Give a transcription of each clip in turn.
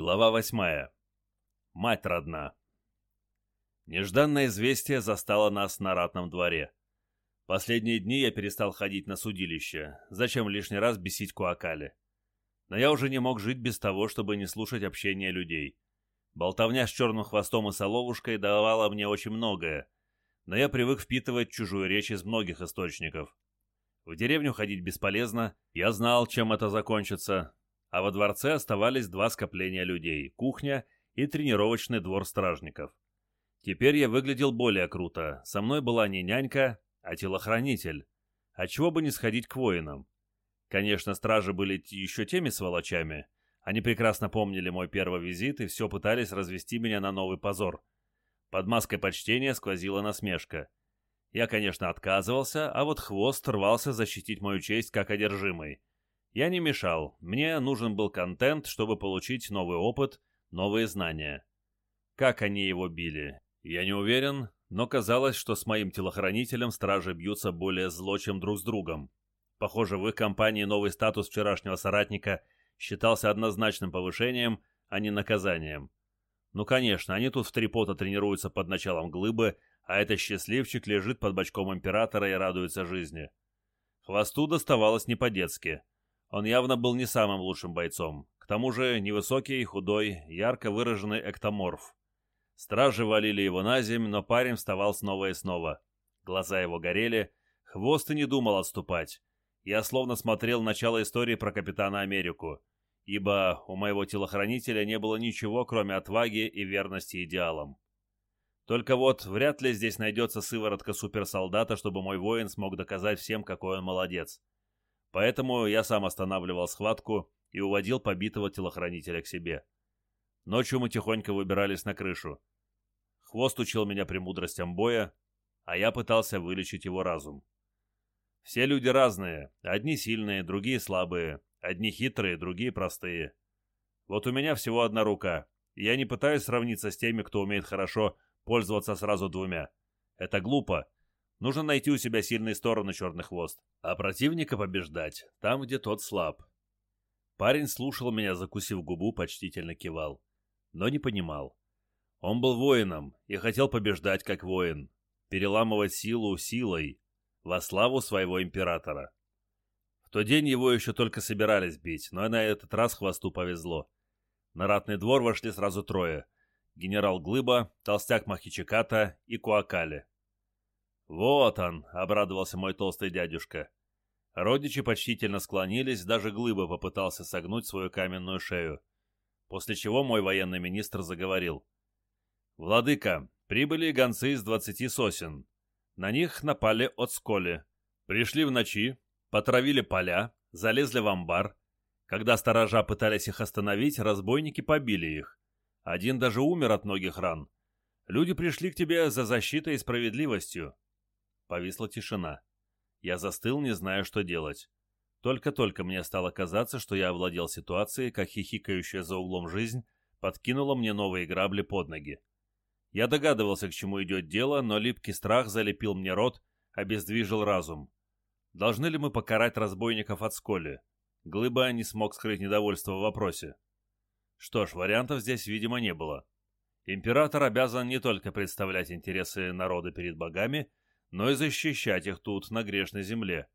Глава восьмая. Мать родна. Нежданное известие застало нас на ратном дворе. Последние дни я перестал ходить на судилище. Зачем лишний раз бесить Куакали? Но я уже не мог жить без того, чтобы не слушать общения людей. Болтовня с черным хвостом и соловушкой давала мне очень многое, но я привык впитывать чужую речь из многих источников. В деревню ходить бесполезно, я знал, чем это закончится, а во дворце оставались два скопления людей – кухня и тренировочный двор стражников. Теперь я выглядел более круто, со мной была не нянька, а телохранитель. А чего бы не сходить к воинам? Конечно, стражи были еще теми сволочами. Они прекрасно помнили мой первый визит и все пытались развести меня на новый позор. Под маской почтения сквозила насмешка. Я, конечно, отказывался, а вот хвост рвался защитить мою честь как одержимый. Я не мешал, мне нужен был контент, чтобы получить новый опыт, новые знания. Как они его били? Я не уверен, но казалось, что с моим телохранителем стражи бьются более зло, чем друг с другом. Похоже, в их компании новый статус вчерашнего соратника считался однозначным повышением, а не наказанием. Ну, конечно, они тут в три пота тренируются под началом глыбы, а этот счастливчик лежит под бочком императора и радуется жизни. Хвосту доставалось не по-детски. Он явно был не самым лучшим бойцом. К тому же невысокий, худой, ярко выраженный эктоморф. Стражи валили его на земь, но парень вставал снова и снова. Глаза его горели, хвост и не думал отступать. Я словно смотрел начало истории про Капитана Америку, ибо у моего телохранителя не было ничего, кроме отваги и верности идеалам. Только вот вряд ли здесь найдется сыворотка суперсолдата, чтобы мой воин смог доказать всем, какой он молодец. Поэтому я сам останавливал схватку и уводил побитого телохранителя к себе. Ночью мы тихонько выбирались на крышу. Хвост учил меня премудростям боя, а я пытался вылечить его разум. Все люди разные, одни сильные, другие слабые, одни хитрые, другие простые. Вот у меня всего одна рука, и я не пытаюсь сравниться с теми, кто умеет хорошо пользоваться сразу двумя. Это глупо, Нужно найти у себя сильные стороны черный хвост, а противника побеждать там, где тот слаб. Парень слушал меня, закусив губу, почтительно кивал, но не понимал. Он был воином и хотел побеждать как воин, переламывать силу силой, во славу своего императора. В тот день его еще только собирались бить, но на этот раз хвосту повезло. На ратный двор вошли сразу трое. Генерал Глыба, толстяк Махичиката и Куакали. «Вот он!» — обрадовался мой толстый дядюшка. Родичи почтительно склонились, даже Глыба попытался согнуть свою каменную шею. После чего мой военный министр заговорил. «Владыка, прибыли гонцы из двадцати сосен. На них напали от сколи. Пришли в ночи, потравили поля, залезли в амбар. Когда сторожа пытались их остановить, разбойники побили их. Один даже умер от многих ран. Люди пришли к тебе за защитой и справедливостью. Повисла тишина. Я застыл, не зная, что делать. Только-только мне стало казаться, что я овладел ситуацией, как хихикающая за углом жизнь подкинула мне новые грабли под ноги. Я догадывался, к чему идет дело, но липкий страх залепил мне рот, обездвижил разум. Должны ли мы покарать разбойников от сколи? Глыба не смог скрыть недовольство в вопросе. Что ж, вариантов здесь, видимо, не было. Император обязан не только представлять интересы народа перед богами, но и защищать их тут, на грешной земле.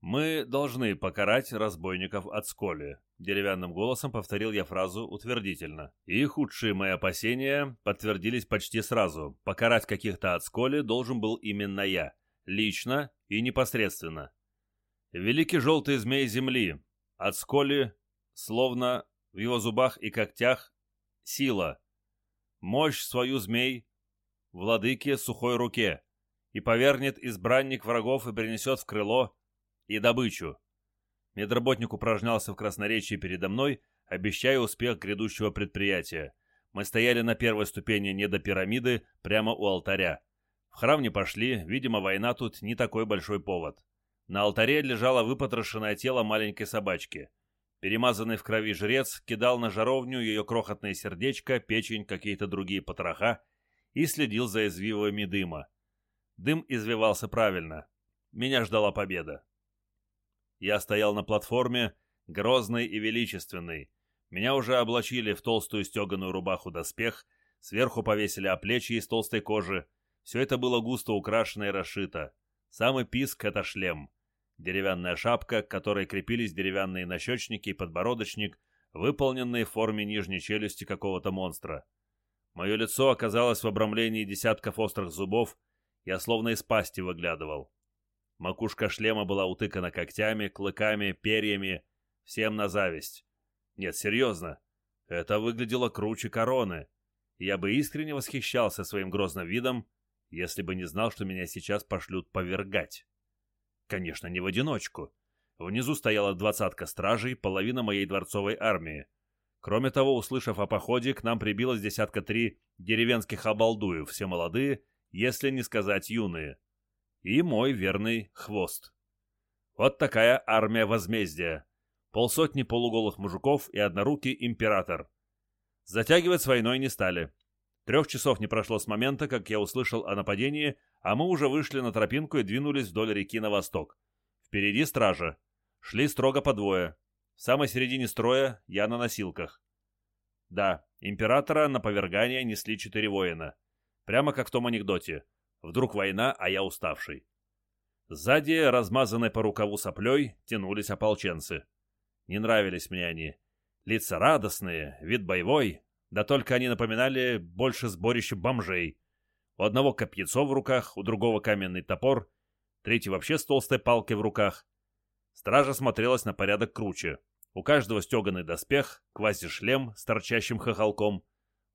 «Мы должны покарать разбойников от сколи», — деревянным голосом повторил я фразу утвердительно. И худшие мои опасения подтвердились почти сразу. Покарать каких-то от сколи должен был именно я, лично и непосредственно. Великий желтый змей земли, от сколи, словно в его зубах и когтях, сила. Мощь свою змей, владыке сухой руке и повернет избранник врагов и принесет в крыло и добычу. Медработник упражнялся в красноречии передо мной, обещая успех грядущего предприятия. Мы стояли на первой ступени недопирамиды, прямо у алтаря. В храм не пошли, видимо, война тут не такой большой повод. На алтаре лежало выпотрошенное тело маленькой собачки. Перемазанный в крови жрец кидал на жаровню ее крохотное сердечко, печень, какие-то другие потроха и следил за извивами дыма. Дым извивался правильно. Меня ждала победа. Я стоял на платформе, грозный и величественный. Меня уже облачили в толстую стеганую рубаху-доспех, сверху повесили оплечье из толстой кожи. Все это было густо украшено и расшито. Самый писк — это шлем. Деревянная шапка, к которой крепились деревянные нащечники и подбородочник, выполненные в форме нижней челюсти какого-то монстра. Мое лицо оказалось в обрамлении десятков острых зубов, я словно из пасти выглядывал. Макушка шлема была утыкана когтями, клыками, перьями, всем на зависть. Нет, серьезно, это выглядело круче короны. Я бы искренне восхищался своим грозным видом, если бы не знал, что меня сейчас пошлют повергать. Конечно, не в одиночку. Внизу стояла двадцатка стражей, половина моей дворцовой армии. Кроме того, услышав о походе, к нам прибилось десятка три деревенских обалдуев, все молодые, если не сказать юные. И мой верный хвост. Вот такая армия возмездия. Полсотни полуголых мужиков и однорукий император. Затягивать с войной не стали. Трех часов не прошло с момента, как я услышал о нападении, а мы уже вышли на тропинку и двинулись вдоль реки на восток. Впереди стража. Шли строго по двое. В самой середине строя я на носилках. Да, императора на повергание несли четыре воина. Прямо как в том анекдоте. Вдруг война, а я уставший. Сзади, размазанной по рукаву соплей, тянулись ополченцы. Не нравились мне они. Лица радостные, вид боевой, да только они напоминали больше сборище бомжей. У одного копьецо в руках, у другого каменный топор, третий вообще с толстой палкой в руках. Стража смотрелась на порядок круче. У каждого стеганый доспех, квази-шлем с торчащим хохолком.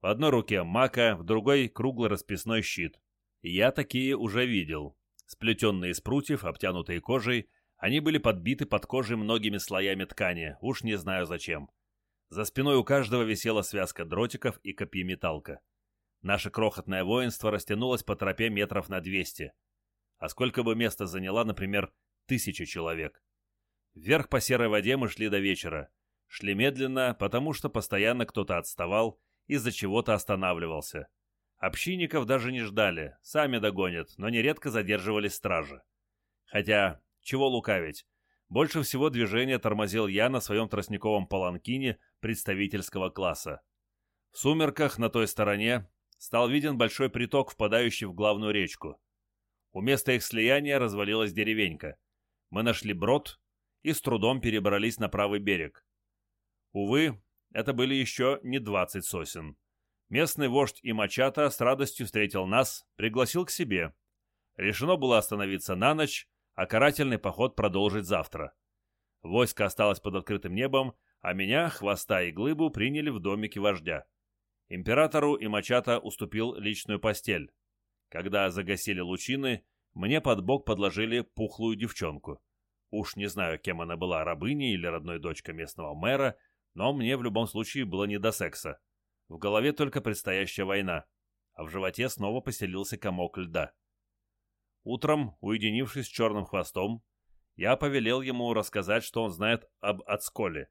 В одной руке мака, в другой круглый расписной щит. Я такие уже видел. Сплетенные из прутьев, обтянутые кожей, они были подбиты под кожей многими слоями ткани, уж не знаю зачем. За спиной у каждого висела связка дротиков и копьи металка. Наше крохотное воинство растянулось по тропе метров на 200. А сколько бы места заняла, например, тысяча человек? Вверх по серой воде мы шли до вечера. Шли медленно, потому что постоянно кто-то отставал, из-за чего-то останавливался. Общинников даже не ждали, сами догонят, но нередко задерживались стражи. Хотя, чего лукавить, больше всего движение тормозил я на своем тростниковом паланкине представительского класса. В сумерках на той стороне стал виден большой приток, впадающий в главную речку. У места их слияния развалилась деревенька. Мы нашли брод, и с трудом перебрались на правый берег. Увы, это были еще не двадцать сосен. Местный вождь и Мачата с радостью встретил нас, пригласил к себе. Решено было остановиться на ночь, а карательный поход продолжить завтра. Войско осталось под открытым небом, а меня, хвоста и глыбу приняли в домике вождя. Императору и Мачата уступил личную постель. Когда загасили лучины, мне под бок подложили пухлую девчонку. Уж не знаю, кем она была, рабыней или родной дочкой местного мэра, но мне в любом случае было не до секса. В голове только предстоящая война, а в животе снова поселился комок льда. Утром, уединившись с черным хвостом, я повелел ему рассказать, что он знает об Ацколе.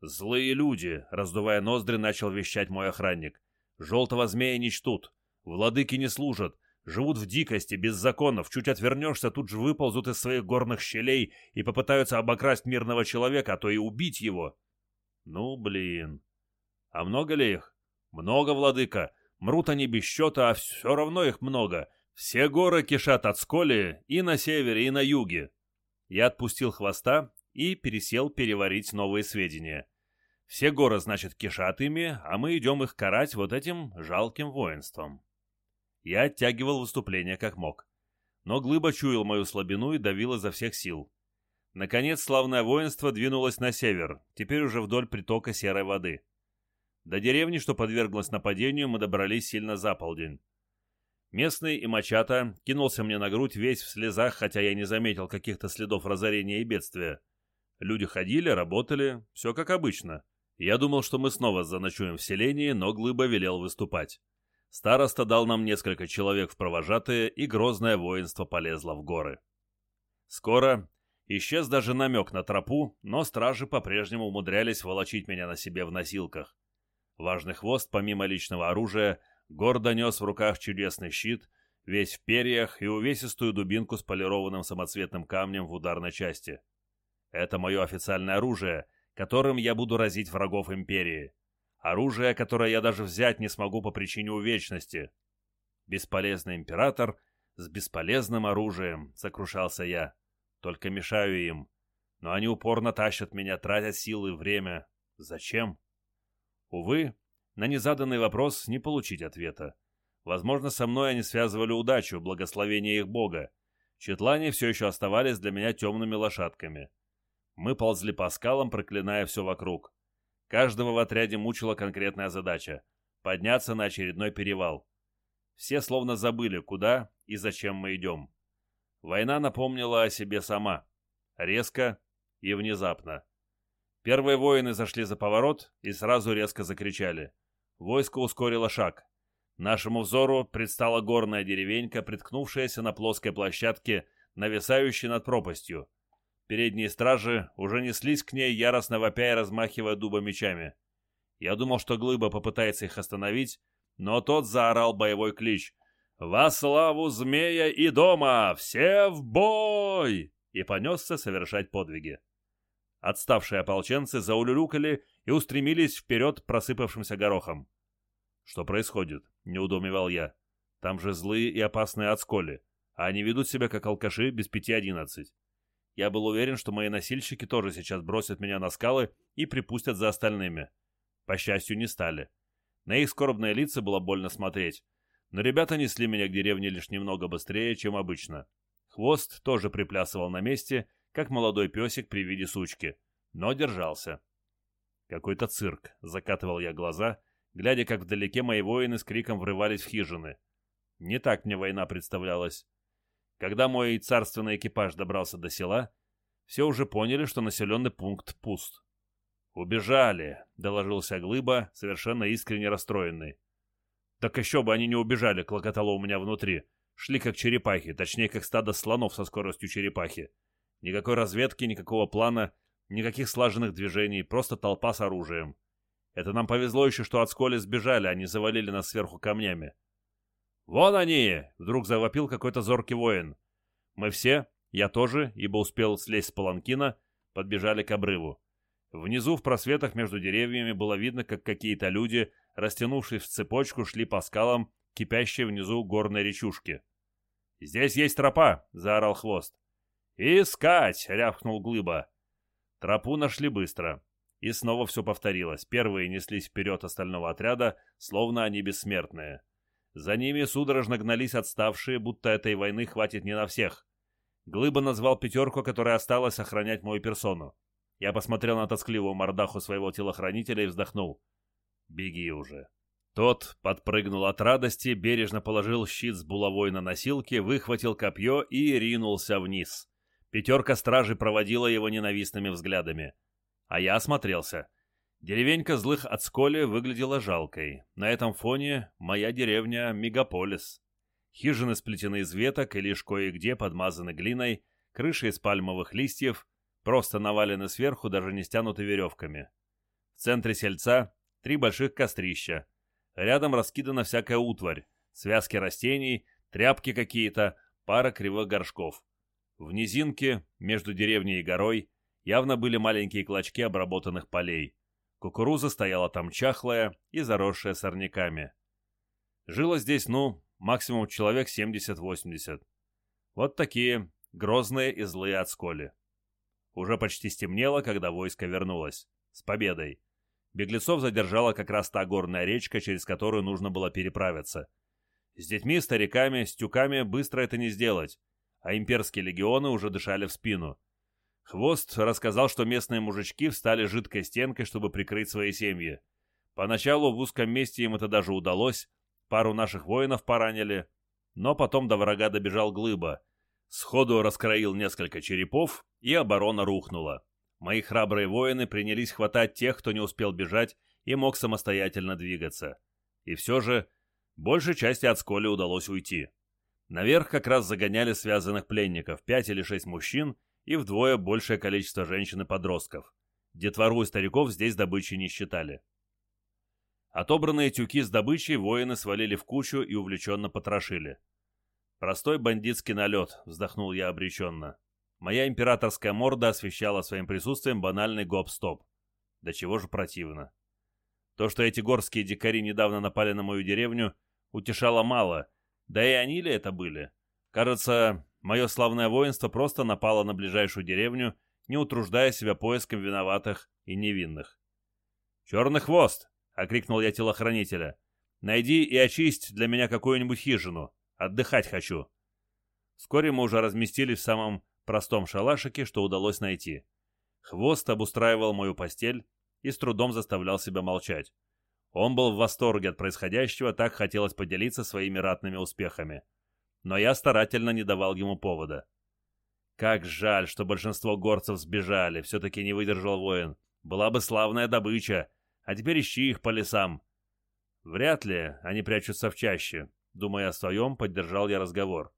«Злые люди!» — раздувая ноздри, начал вещать мой охранник. «Желтого змея не чтут, владыки не служат, Живут в дикости, без законов. Чуть отвернешься, тут же выползут из своих горных щелей и попытаются обокрасть мирного человека, а то и убить его. Ну, блин. А много ли их? Много, владыка. Мрут они без счета, а все равно их много. Все горы кишат от сколи и на севере, и на юге. Я отпустил хвоста и пересел переварить новые сведения. Все горы, значит, кишат ими, а мы идем их карать вот этим жалким воинством. Я оттягивал выступление как мог. Но глыба чуял мою слабину и давил изо всех сил. Наконец славное воинство двинулось на север, теперь уже вдоль притока серой воды. До деревни, что подверглась нападению, мы добрались сильно за полдень. Местный и Мачата кинулся мне на грудь весь в слезах, хотя я не заметил каких-то следов разорения и бедствия. Люди ходили, работали, все как обычно. Я думал, что мы снова заночуем в селении, но Глыба велел выступать. Староста дал нам несколько человек в провожатые, и грозное воинство полезло в горы. Скоро исчез даже намек на тропу, но стражи по-прежнему умудрялись волочить меня на себе в носилках. Важный хвост, помимо личного оружия, гордо нес в руках чудесный щит, весь в перьях и увесистую дубинку с полированным самоцветным камнем в ударной части. Это мое официальное оружие, которым я буду разить врагов империи. Оружие, которое я даже взять не смогу по причине увечности. Бесполезный император с бесполезным оружием, сокрушался я. Только мешаю им. Но они упорно тащат меня, тратят силы и время. Зачем? Увы, на незаданный вопрос не получить ответа. Возможно, со мной они связывали удачу, благословение их бога. Четлане все еще оставались для меня темными лошадками. Мы ползли по скалам, проклиная все вокруг. Каждого в отряде мучила конкретная задача — подняться на очередной перевал. Все словно забыли, куда и зачем мы идем. Война напомнила о себе сама. Резко и внезапно. Первые воины зашли за поворот и сразу резко закричали. Войско ускорило шаг. Нашему взору предстала горная деревенька, приткнувшаяся на плоской площадке, нависающей над пропастью. Передние стражи уже неслись к ней, яростно вопя и размахивая дуба мечами. Я думал, что Глыба попытается их остановить, но тот заорал боевой клич «Во славу змея и дома! Все в бой!» и понесся совершать подвиги. Отставшие ополченцы заулюлюкали и устремились вперед просыпавшимся горохом. «Что происходит?» — не удумевал я. «Там же злые и опасные отсколи, а они ведут себя как алкаши без пяти одиннадцать». Я был уверен, что мои носильщики тоже сейчас бросят меня на скалы и припустят за остальными. По счастью, не стали. На их скорбные лица было больно смотреть. Но ребята несли меня к деревне лишь немного быстрее, чем обычно. Хвост тоже приплясывал на месте, как молодой песик при виде сучки, но держался. Какой-то цирк, закатывал я глаза, глядя, как вдалеке мои воины с криком врывались в хижины. Не так мне война представлялась. Когда мой царственный экипаж добрался до села, все уже поняли, что населенный пункт пуст. «Убежали», — доложился Глыба, совершенно искренне расстроенный. «Так еще бы они не убежали», — клокотало у меня внутри. Шли как черепахи, точнее, как стадо слонов со скоростью черепахи. Никакой разведки, никакого плана, никаких слаженных движений, просто толпа с оружием. Это нам повезло еще, что от сколи сбежали, они завалили нас сверху камнями. «Вон они!» — вдруг завопил какой-то зоркий воин. Мы все, я тоже, ибо успел слезть с паланкина, подбежали к обрыву. Внизу в просветах между деревьями было видно, как какие-то люди, растянувшись в цепочку, шли по скалам, кипящей внизу горной речушки. «Здесь есть тропа!» — заорал хвост. «Искать!» — рявкнул глыба. Тропу нашли быстро. И снова все повторилось. Первые неслись вперед остального отряда, словно они бессмертные. За ними судорожно гнались отставшие, будто этой войны хватит не на всех. Глыба назвал пятерку, которая осталась охранять мою персону. Я посмотрел на тоскливую мордаху своего телохранителя и вздохнул. «Беги уже». Тот подпрыгнул от радости, бережно положил щит с булавой на носилке, выхватил копье и ринулся вниз. Пятерка стражи проводила его ненавистными взглядами. А я осмотрелся. Деревенька злых от сколи выглядела жалкой. На этом фоне моя деревня — мегаполис. Хижины сплетены из веток и лишь кое-где подмазаны глиной, крыши из пальмовых листьев, просто навалены сверху, даже не стянуты веревками. В центре сельца три больших кострища. Рядом раскидана всякая утварь, связки растений, тряпки какие-то, пара кривых горшков. В низинке, между деревней и горой, явно были маленькие клочки обработанных полей. Кукуруза стояла там чахлая и заросшая сорняками. Жило здесь, ну, максимум человек 70-80. Вот такие грозные и злые от сколи. Уже почти стемнело, когда войско вернулось. С победой. Беглецов задержала как раз та горная речка, через которую нужно было переправиться. С детьми, стариками, с тюками быстро это не сделать, а имперские легионы уже дышали в спину. Хвост рассказал, что местные мужички встали жидкой стенкой, чтобы прикрыть свои семьи. Поначалу в узком месте им это даже удалось, пару наших воинов поранили, но потом до врага добежал глыба. Сходу раскроил несколько черепов, и оборона рухнула. Мои храбрые воины принялись хватать тех, кто не успел бежать и мог самостоятельно двигаться. И все же, большей части от сколи удалось уйти. Наверх как раз загоняли связанных пленников, пять или шесть мужчин и вдвое большее количество женщин и подростков. Детвору и стариков здесь добычи не считали. Отобранные тюки с добычей воины свалили в кучу и увлеченно потрошили. «Простой бандитский налет», — вздохнул я обреченно. Моя императорская морда освещала своим присутствием банальный гоп-стоп. Да чего же противно. То, что эти горские дикари недавно напали на мою деревню, утешало мало, да и они ли это были? Кажется, мое славное воинство просто напало на ближайшую деревню, не утруждая себя поиском виноватых и невинных. «Черный хвост!» — окрикнул я телохранителя. «Найди и очисть для меня какую-нибудь хижину. Отдыхать хочу». Вскоре мы уже разместились в самом простом шалашике, что удалось найти. Хвост обустраивал мою постель и с трудом заставлял себя молчать. Он был в восторге от происходящего, так хотелось поделиться своими ратными успехами. Но я старательно не давал ему повода. Как жаль, что большинство горцев сбежали, все-таки не выдержал воин. Была бы славная добыча, а теперь ищи их по лесам. Вряд ли они прячутся в чаще. Думая о своем, поддержал я разговор.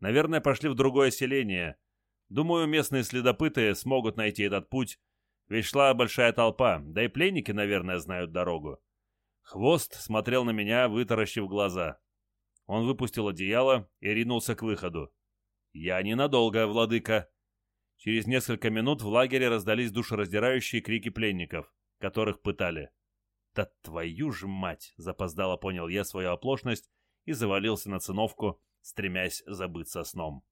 Наверное, пошли в другое селение. Думаю, местные следопыты смогут найти этот путь, ведь шла большая толпа, да и пленники, наверное, знают дорогу. Хвост смотрел на меня, вытаращив глаза. Он выпустил одеяло и ринулся к выходу. «Я ненадолго, владыка!» Через несколько минут в лагере раздались душераздирающие крики пленников, которых пытали. «Да твою ж мать!» — запоздало понял я свою оплошность и завалился на циновку, стремясь забыться сном.